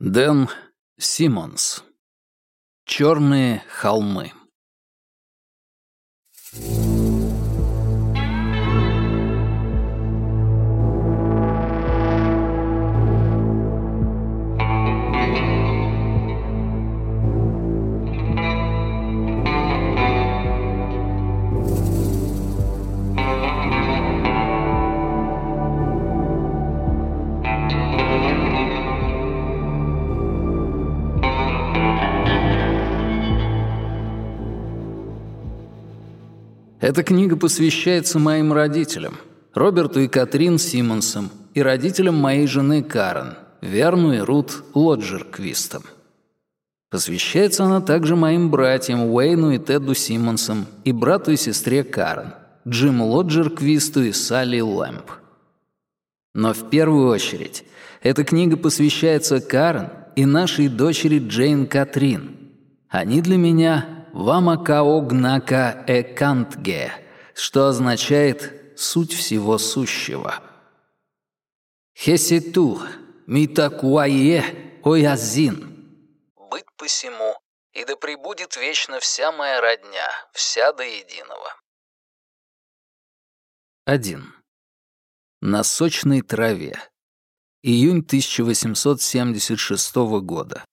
Дэн Симмонс. Черные холмы. Эта книга посвящается моим родителям, Роберту и Катрин Симмонсам, и родителям моей жены Карен, Верну и Рут Лоджерквистам. Посвящается она также моим братьям Уэйну и Теду Симмонсам и брату и сестре Карен, Джиму Лоджерквисту и Салли Лэмп. Но в первую очередь эта книга посвящается Карен и нашей дочери Джейн Катрин. Они для меня «Вамакаогнака экантге», что означает «суть всего сущего». «Хесету митакуае оязин» — «быть посему, и да пребудет вечно вся моя родня, вся до единого». 1. На сочной траве. Июнь 1876 года.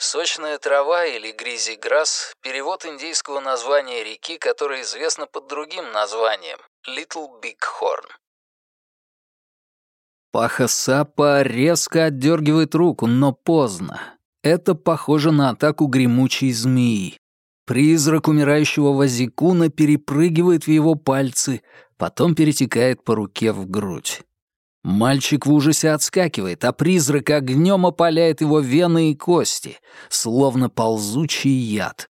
Сочная трава или гризиграсс — перевод индийского названия реки, которая известна под другим названием — Little Big Horn. Паха Сапа резко отдергивает руку, но поздно. Это похоже на атаку гремучей змеи. Призрак умирающего Вазикуна перепрыгивает в его пальцы, потом перетекает по руке в грудь. Мальчик в ужасе отскакивает, а призрак огнем опаляет его вены и кости, словно ползучий яд.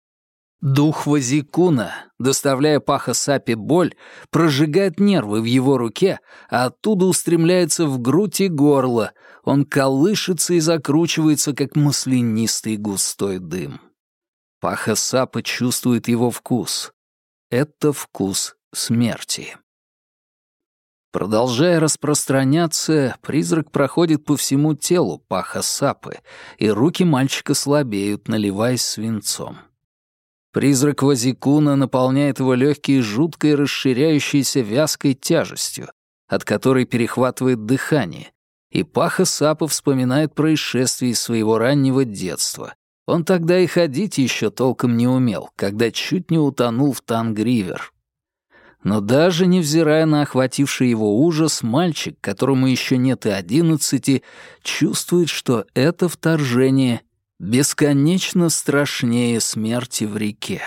Дух Вазикуна, доставляя Паха Сапи боль, прожигает нервы в его руке, а оттуда устремляется в грудь и горло. Он колышется и закручивается, как маслянистый густой дым. Паха Сапа чувствует его вкус. Это вкус смерти. Продолжая распространяться, призрак проходит по всему телу паха сапы, и руки мальчика слабеют, наливаясь свинцом. Призрак Вазикуна наполняет его легкие жуткой расширяющейся вязкой тяжестью, от которой перехватывает дыхание, и Паха Сапа вспоминает происшествия из своего раннего детства. Он тогда и ходить еще толком не умел, когда чуть не утонул в Тангривер. Но даже невзирая на охвативший его ужас, мальчик, которому еще нет и одиннадцати, чувствует, что это вторжение бесконечно страшнее смерти в реке.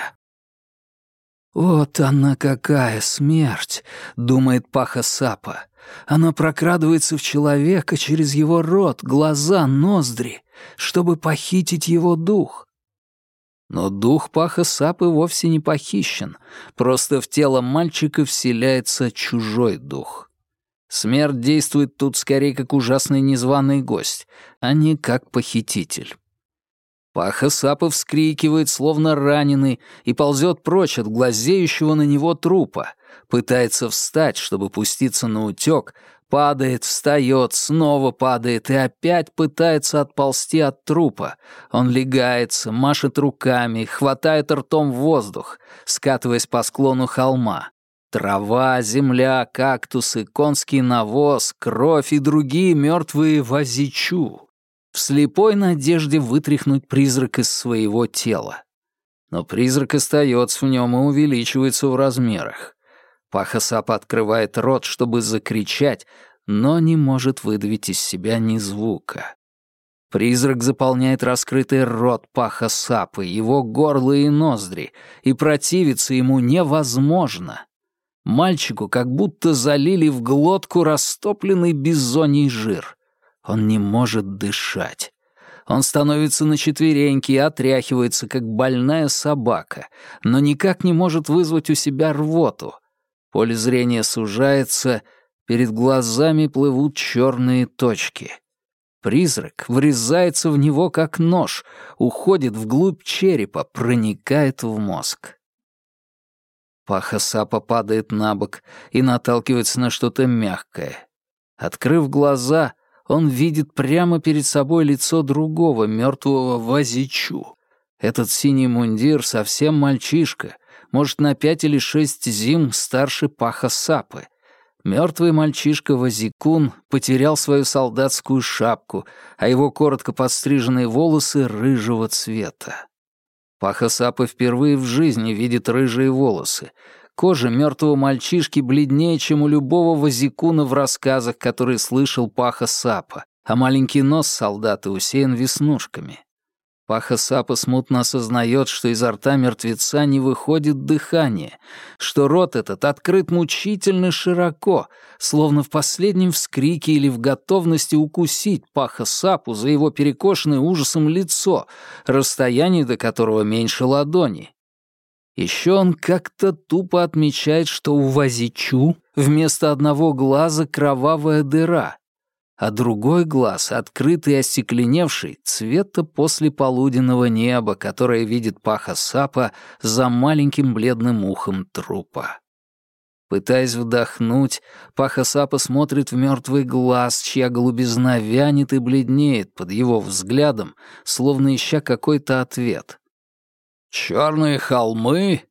«Вот она какая смерть!» — думает Паха Сапа. Она прокрадывается в человека через его рот, глаза, ноздри, чтобы похитить его дух. Но дух Паха Сапы вовсе не похищен, просто в тело мальчика вселяется чужой дух. Смерть действует тут скорее как ужасный незваный гость, а не как похититель. Паха Сапа вскрикивает, словно раненый, и ползет прочь от глазеющего на него трупа, пытается встать, чтобы пуститься на утек, Падает, встает, снова падает и опять пытается отползти от трупа. Он легается, машет руками, хватает ртом воздух, скатываясь по склону холма. Трава, земля, кактусы, конский навоз, кровь и другие мертвые возичу. В слепой надежде вытряхнуть призрак из своего тела. Но призрак остается в нем и увеличивается в размерах. Пахасапа открывает рот, чтобы закричать, но не может выдавить из себя ни звука. Призрак заполняет раскрытый рот Пахасапы, его горло и ноздри, и противиться ему невозможно. Мальчику как будто залили в глотку растопленный бизоний жир. Он не может дышать. Он становится на четвереньки и отряхивается, как больная собака, но никак не может вызвать у себя рвоту. Поле зрения сужается, перед глазами плывут черные точки. Призрак врезается в него как нож, уходит вглубь черепа, проникает в мозг. Паха Сапа падает на бок и наталкивается на что-то мягкое. Открыв глаза, он видит прямо перед собой лицо другого мертвого Вазичу. Этот синий мундир совсем мальчишка, может, на пять или шесть зим старше Паха Сапы. Мертвый мальчишка Вазикун потерял свою солдатскую шапку, а его коротко подстриженные волосы рыжего цвета. Паха Сапа впервые в жизни видит рыжие волосы. Кожа мертвого мальчишки бледнее, чем у любого Вазикуна в рассказах, которые слышал Паха Сапа, а маленький нос солдата усеян веснушками. Паха Сапа смутно осознает, что изо рта мертвеца не выходит дыхание, что рот этот открыт мучительно широко, словно в последнем вскрике или в готовности укусить Паха Сапу за его перекошенное ужасом лицо, расстояние до которого меньше ладони. Еще он как-то тупо отмечает, что у Вазичу вместо одного глаза кровавая дыра — а другой глаз, открытый и остекленевший, цвета после полуденного неба, которое видит Паха Сапа за маленьким бледным ухом трупа. Пытаясь вдохнуть, Паха Сапа смотрит в мертвый глаз, чья голубизна вянет и бледнеет под его взглядом, словно ища какой-то ответ. «Черные холмы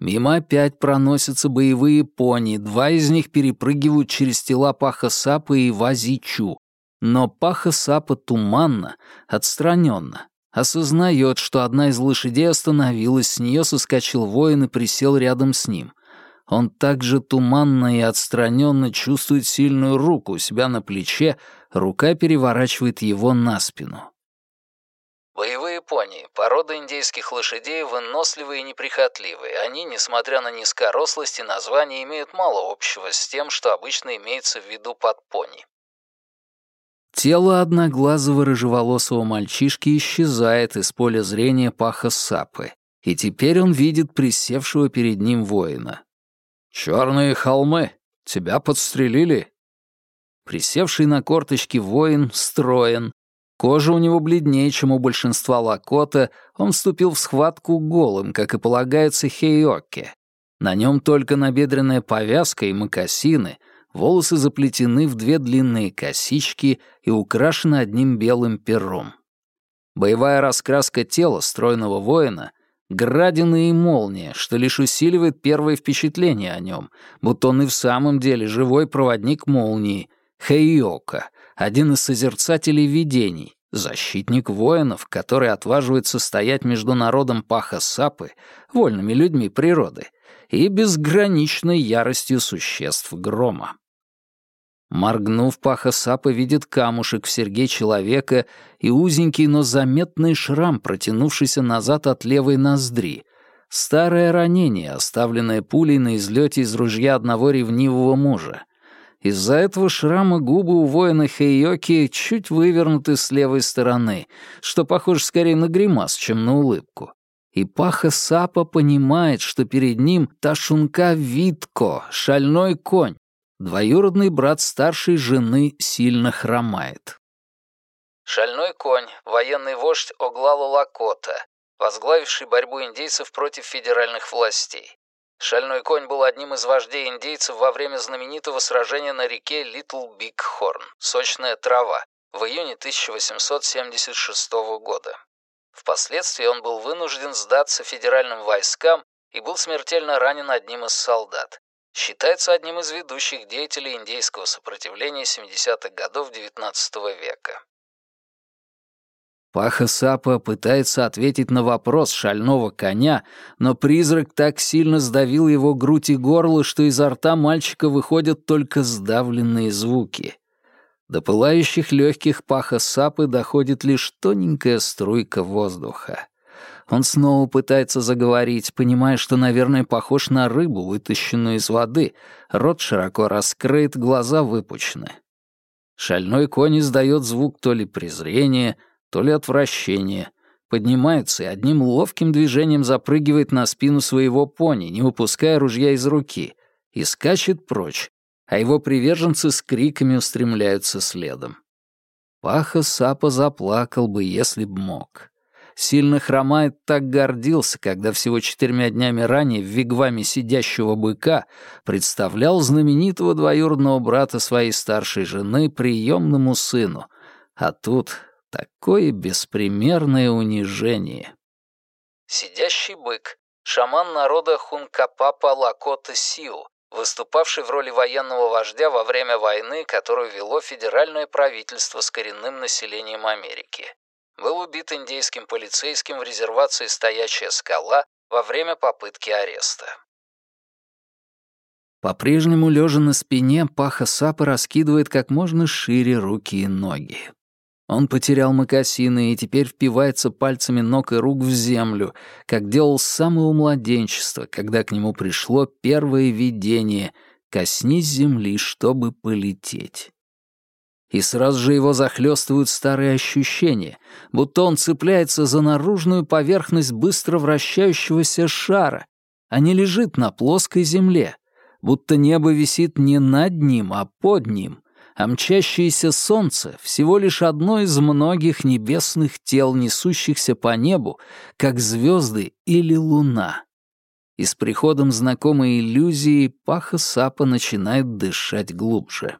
Мимо опять проносятся боевые пони, два из них перепрыгивают через тела Паха Сапа и Вазичу. Но Паха Сапа туманно, отстраненно, осознает, что одна из лошадей остановилась, с нее соскочил воин и присел рядом с ним. Он также туманно и отстраненно чувствует сильную руку у себя на плече, рука переворачивает его на спину. Боевые пони – порода индейских лошадей выносливые и неприхотливые. Они, несмотря на низкорослость и название, имеют мало общего с тем, что обычно имеется в виду под пони. Тело одноглазого рыжеволосого мальчишки исчезает из поля зрения паха Сапы, и теперь он видит присевшего перед ним воина. «Черные холмы! Тебя подстрелили?» Присевший на корточки воин строен, Кожа у него бледнее, чем у большинства лакота, он вступил в схватку голым, как и полагается хейоке. На нем только набедренная повязка и мокасины, волосы заплетены в две длинные косички и украшены одним белым пером. Боевая раскраска тела стройного воина — градины и молния, что лишь усиливает первое впечатление о нем, будто он и в самом деле живой проводник молнии, Хейока, один из созерцателей видений, защитник воинов, который отваживается стоять между народом Паха-Сапы, вольными людьми природы, и безграничной яростью существ грома. Моргнув, Паха-Сапа видит камушек в серге человека и узенький, но заметный шрам, протянувшийся назад от левой ноздри, старое ранение, оставленное пулей на излете из ружья одного ревнивого мужа, из-за этого шрама губы у воина Хейоки чуть вывернуты с левой стороны, что похоже скорее на гримас, чем на улыбку. И Паха Сапа понимает, что перед ним Ташунка Витко, шальной конь. Двоюродный брат старшей жены сильно хромает. Шальной конь, военный вождь Оглала Лакота, возглавивший борьбу индейцев против федеральных властей. Шальной конь был одним из вождей индейцев во время знаменитого сражения на реке Литл Биг Хорн, сочная трава, в июне 1876 года. Впоследствии он был вынужден сдаться федеральным войскам и был смертельно ранен одним из солдат. Считается одним из ведущих деятелей индейского сопротивления 70-х годов XIX века. Паха Сапа пытается ответить на вопрос шального коня, но призрак так сильно сдавил его грудь и горло, что изо рта мальчика выходят только сдавленные звуки. До пылающих легких Паха Сапы доходит лишь тоненькая струйка воздуха. Он снова пытается заговорить, понимая, что, наверное, похож на рыбу, вытащенную из воды. Рот широко раскрыт, глаза выпучены. Шальной конь издает звук то ли презрения, то ли отвращение. Поднимается и одним ловким движением запрыгивает на спину своего пони, не выпуская ружья из руки, и скачет прочь, а его приверженцы с криками устремляются следом. Паха Сапа заплакал бы, если б мог. сильно хромает, так гордился, когда всего четырьмя днями ранее в вигваме сидящего быка представлял знаменитого двоюродного брата своей старшей жены приемному сыну. А тут такое беспримерное унижение. Сидящий бык — шаман народа Хункапапа Лакота Сиу, выступавший в роли военного вождя во время войны, которую вело федеральное правительство с коренным населением Америки. Был убит индейским полицейским в резервации «Стоячая скала» во время попытки ареста. По-прежнему, лежа на спине, Паха Сапа раскидывает как можно шире руки и ноги. Он потерял мокасины и теперь впивается пальцами ног и рук в землю, как делал с самого младенчества, когда к нему пришло первое видение «Коснись земли, чтобы полететь». И сразу же его захлестывают старые ощущения, будто он цепляется за наружную поверхность быстро вращающегося шара, а не лежит на плоской земле, будто небо висит не над ним, а под ним — а мчащееся солнце — всего лишь одно из многих небесных тел, несущихся по небу, как звезды или луна. И с приходом знакомой иллюзии Паха Сапа начинает дышать глубже.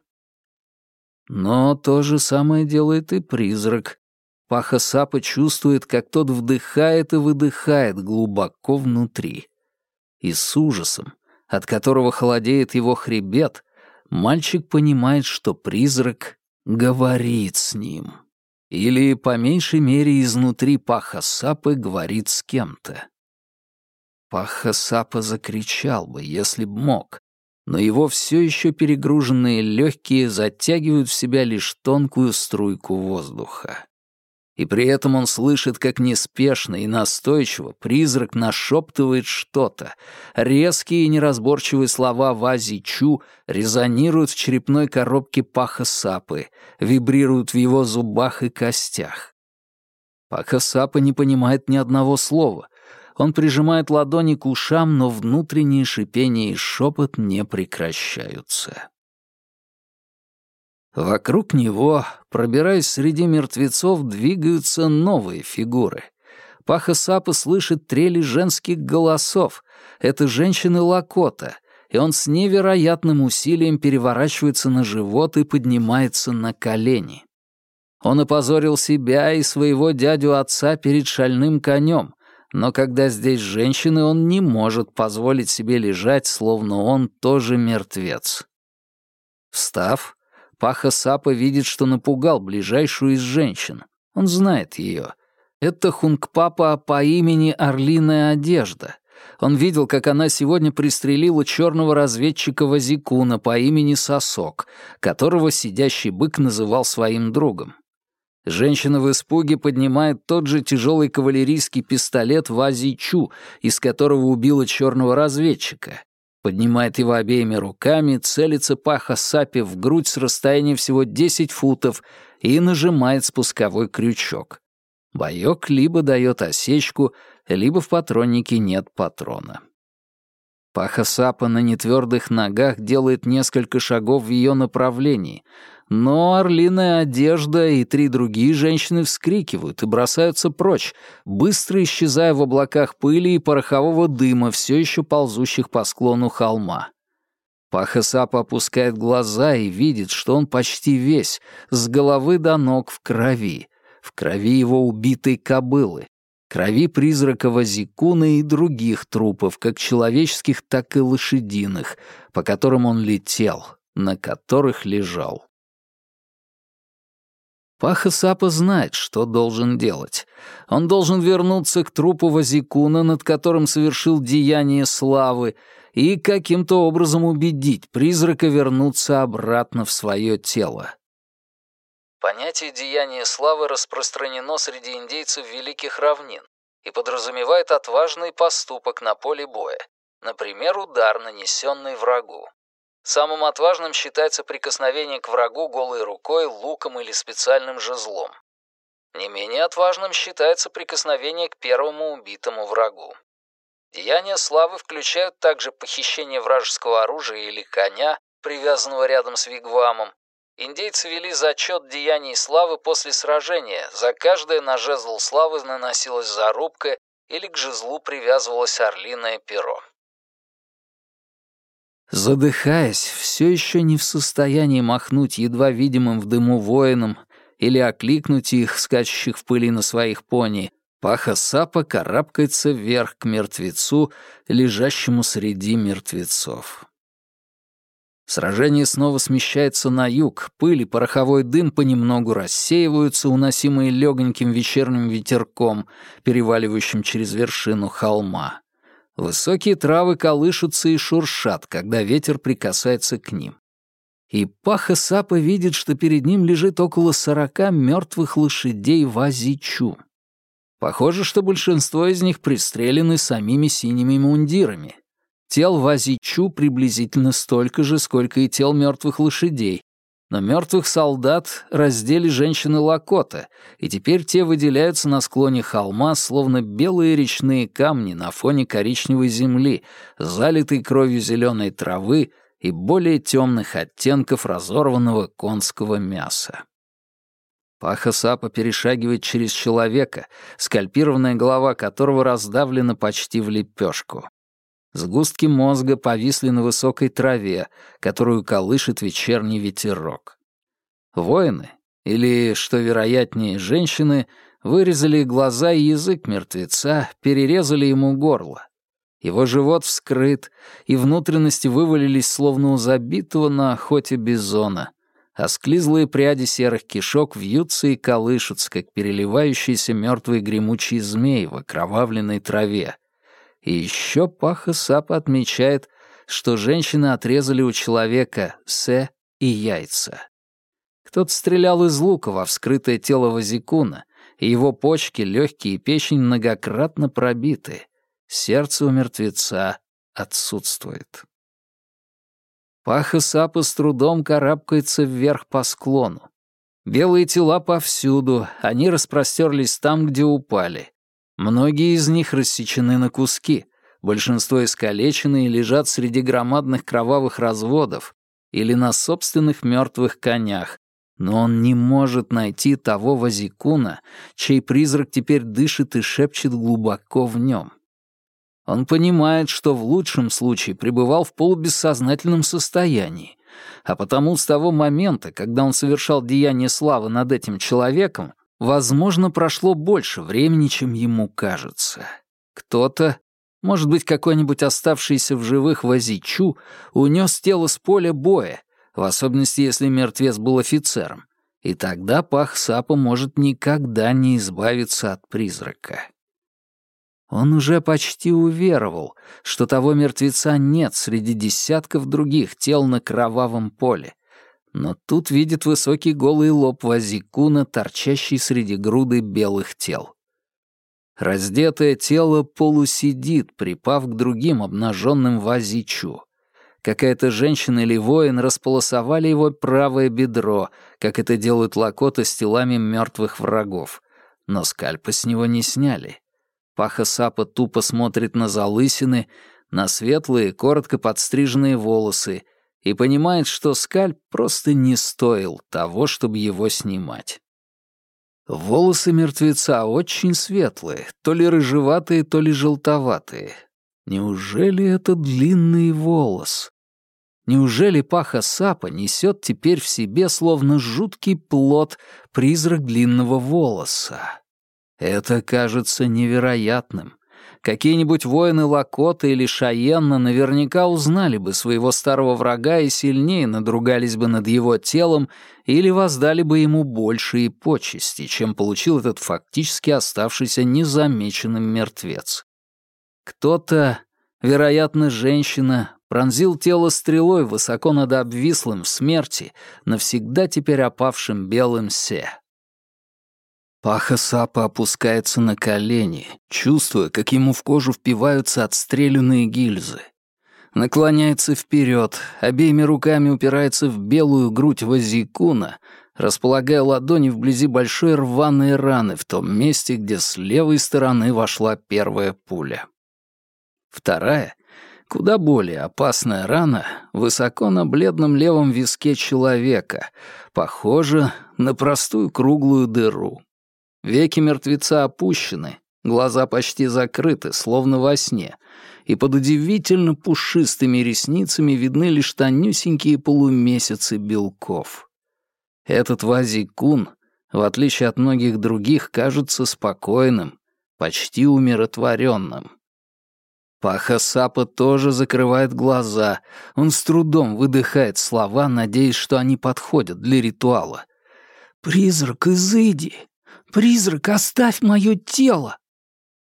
Но то же самое делает и призрак. Паха Сапа чувствует, как тот вдыхает и выдыхает глубоко внутри. И с ужасом, от которого холодеет его хребет, мальчик понимает, что призрак говорит с ним. Или, по меньшей мере, изнутри Паха Сапы говорит с кем-то. Паха Сапа закричал бы, если б мог, но его все еще перегруженные легкие затягивают в себя лишь тонкую струйку воздуха и при этом он слышит, как неспешно и настойчиво призрак нашептывает что-то. Резкие и неразборчивые слова Вази Чу резонируют в черепной коробке Паха Сапы, вибрируют в его зубах и костях. Паха Сапа не понимает ни одного слова. Он прижимает ладони к ушам, но внутренние шипения и шепот не прекращаются. Вокруг него, пробираясь среди мертвецов, двигаются новые фигуры. Паха Сапа слышит трели женских голосов. Это женщины Лакота, и он с невероятным усилием переворачивается на живот и поднимается на колени. Он опозорил себя и своего дядю-отца перед шальным конем, но когда здесь женщины, он не может позволить себе лежать, словно он тоже мертвец. Встав, Паха Сапа видит, что напугал ближайшую из женщин. Он знает ее. Это Хунгпапа по имени Орлиная Одежда. Он видел, как она сегодня пристрелила черного разведчика Вазикуна по имени Сосок, которого сидящий бык называл своим другом. Женщина в испуге поднимает тот же тяжелый кавалерийский пистолет Вазичу, из которого убила черного разведчика, поднимает его обеими руками, целится паха Сапи в грудь с расстояния всего 10 футов и нажимает спусковой крючок. Боёк либо дает осечку, либо в патроннике нет патрона. Паха Сапа на нетвердых ногах делает несколько шагов в ее направлении, но орлиная одежда и три другие женщины вскрикивают и бросаются прочь, быстро исчезая в облаках пыли и порохового дыма, все еще ползущих по склону холма. Пахасап опускает глаза и видит, что он почти весь, с головы до ног в крови, в крови его убитой кобылы, крови призрака Вазикуна и других трупов, как человеческих, так и лошадиных, по которым он летел, на которых лежал. Паха Сапа знает, что должен делать. Он должен вернуться к трупу Вазикуна, над которым совершил деяние славы, и каким-то образом убедить призрака вернуться обратно в свое тело. Понятие деяния славы распространено среди индейцев Великих Равнин и подразумевает отважный поступок на поле боя, например, удар, нанесенный врагу. Самым отважным считается прикосновение к врагу голой рукой, луком или специальным жезлом. Не менее отважным считается прикосновение к первому убитому врагу. Деяния славы включают также похищение вражеского оружия или коня, привязанного рядом с вигвамом, Индейцы вели зачет деяний славы после сражения. За каждое на жезл славы наносилась зарубка или к жезлу привязывалось орлиное перо. Задыхаясь, все еще не в состоянии махнуть едва видимым в дыму воинам или окликнуть их, скачущих в пыли на своих пони, Паха Сапа карабкается вверх к мертвецу, лежащему среди мертвецов. Сражение снова смещается на юг, пыль и пороховой дым понемногу рассеиваются, уносимые легоньким вечерним ветерком, переваливающим через вершину холма. Высокие травы колышутся и шуршат, когда ветер прикасается к ним. И Паха Сапа видит, что перед ним лежит около сорока мертвых лошадей в Азичу. Похоже, что большинство из них пристрелены самими синими мундирами. Тел Вазичу приблизительно столько же, сколько и тел мертвых лошадей, но мертвых солдат раздели женщины Лакота, и теперь те выделяются на склоне холма, словно белые речные камни на фоне коричневой земли, залитой кровью зеленой травы и более темных оттенков разорванного конского мяса. Паха Сапа перешагивает через человека, скальпированная голова которого раздавлена почти в лепешку. Сгустки мозга повисли на высокой траве, которую колышет вечерний ветерок. Воины, или, что вероятнее, женщины, вырезали глаза и язык мертвеца, перерезали ему горло. Его живот вскрыт, и внутренности вывалились словно у забитого на охоте бизона, а склизлые пряди серых кишок вьются и колышутся, как переливающиеся мертвые гремучие змеи в окровавленной траве. И еще Паха Сапа отмечает, что женщины отрезали у человека се и яйца. Кто-то стрелял из лука во вскрытое тело Вазикуна, и его почки, легкие и печень многократно пробиты. Сердце у мертвеца отсутствует. Паха Сапа с трудом карабкается вверх по склону. Белые тела повсюду, они распростерлись там, где упали. Многие из них рассечены на куски, большинство искалечены и лежат среди громадных кровавых разводов или на собственных мертвых конях, но он не может найти того Вазикуна, чей призрак теперь дышит и шепчет глубоко в нем. Он понимает, что в лучшем случае пребывал в полубессознательном состоянии, а потому с того момента, когда он совершал деяние славы над этим человеком, возможно, прошло больше времени, чем ему кажется. Кто-то, может быть, какой-нибудь оставшийся в живых Вазичу, унес тело с поля боя, в особенности, если мертвец был офицером, и тогда Пах Сапа может никогда не избавиться от призрака. Он уже почти уверовал, что того мертвеца нет среди десятков других тел на кровавом поле. Но тут видит высокий голый лоб Вазикуна, торчащий среди груды белых тел. Раздетое тело полусидит, припав к другим обнаженным Вазичу. Какая-то женщина или воин располосовали его правое бедро, как это делают лакота с телами мертвых врагов. Но скальпа с него не сняли. Паха Сапа тупо смотрит на залысины, на светлые, коротко подстриженные волосы и понимает, что скальп просто не стоил того, чтобы его снимать. Волосы мертвеца очень светлые, то ли рыжеватые, то ли желтоватые. Неужели это длинный волос? Неужели Паха Сапа несет теперь в себе словно жуткий плод призрак длинного волоса? Это кажется невероятным. Какие-нибудь воины Лакота или Шаенна наверняка узнали бы своего старого врага и сильнее надругались бы над его телом или воздали бы ему большие почести, чем получил этот фактически оставшийся незамеченным мертвец. Кто-то, вероятно, женщина, пронзил тело стрелой высоко над обвислым в смерти, навсегда теперь опавшим белым се. Паха Сапа опускается на колени, чувствуя, как ему в кожу впиваются отстрелянные гильзы. Наклоняется вперед, обеими руками упирается в белую грудь Вазикуна, располагая ладони вблизи большой рваной раны в том месте, где с левой стороны вошла первая пуля. Вторая Куда более опасная рана высоко на бледном левом виске человека, похожа на простую круглую дыру. Веки мертвеца опущены, глаза почти закрыты, словно во сне, и под удивительно пушистыми ресницами видны лишь тонюсенькие полумесяцы белков. Этот Вазикун, в отличие от многих других, кажется спокойным, почти умиротворенным. Паха Сапа тоже закрывает глаза. Он с трудом выдыхает слова, надеясь, что они подходят для ритуала. «Призрак, изыди! Призрак, оставь мое тело!»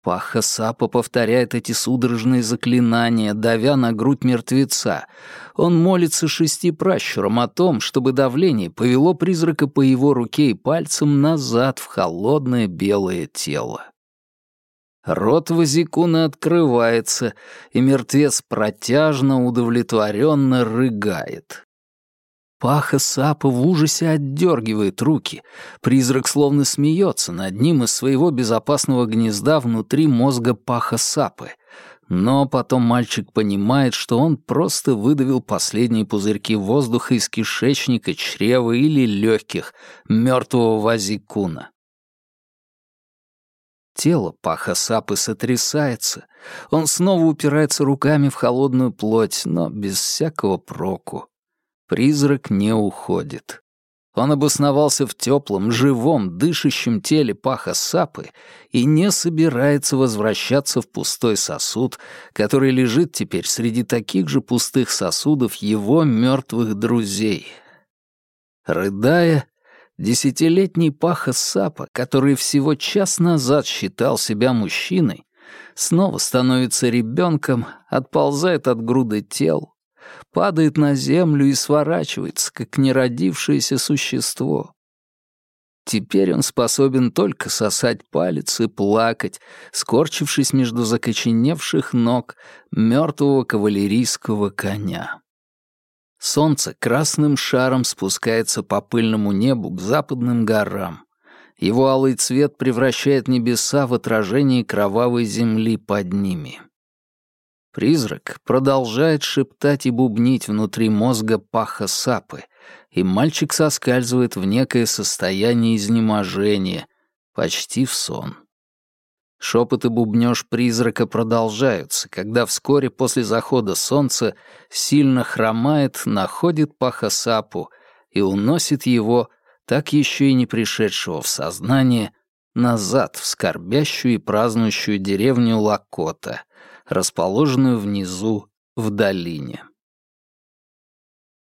Паха Сапа повторяет эти судорожные заклинания, давя на грудь мертвеца. Он молится шести пращурам о том, чтобы давление повело призрака по его руке и пальцам назад в холодное белое тело. Рот Вазикуна открывается, и мертвец протяжно, удовлетворенно рыгает. Паха Сапа в ужасе отдергивает руки. Призрак словно смеется над ним из своего безопасного гнезда внутри мозга Паха Сапы. Но потом мальчик понимает, что он просто выдавил последние пузырьки воздуха из кишечника, чрева или легких мертвого Вазикуна. Тело Паха Сапы сотрясается. Он снова упирается руками в холодную плоть, но без всякого проку. Призрак не уходит. Он обосновался в теплом, живом, дышащем теле паха сапы и не собирается возвращаться в пустой сосуд, который лежит теперь среди таких же пустых сосудов его мертвых друзей. Рыдая, десятилетний паха сапа, который всего час назад считал себя мужчиной, снова становится ребенком, отползает от груды тел, падает на землю и сворачивается, как неродившееся существо. Теперь он способен только сосать палец и плакать, скорчившись между закоченевших ног мертвого кавалерийского коня. Солнце красным шаром спускается по пыльному небу к западным горам. Его алый цвет превращает небеса в отражение кровавой земли под ними. Призрак продолжает шептать и бубнить внутри мозга паха сапы, и мальчик соскальзывает в некое состояние изнеможения, почти в сон. Шепот и бубнёж призрака продолжаются, когда вскоре после захода солнца сильно хромает, находит паха сапу и уносит его, так еще и не пришедшего в сознание, назад в скорбящую и празднующую деревню Лакота — расположенную внизу в долине.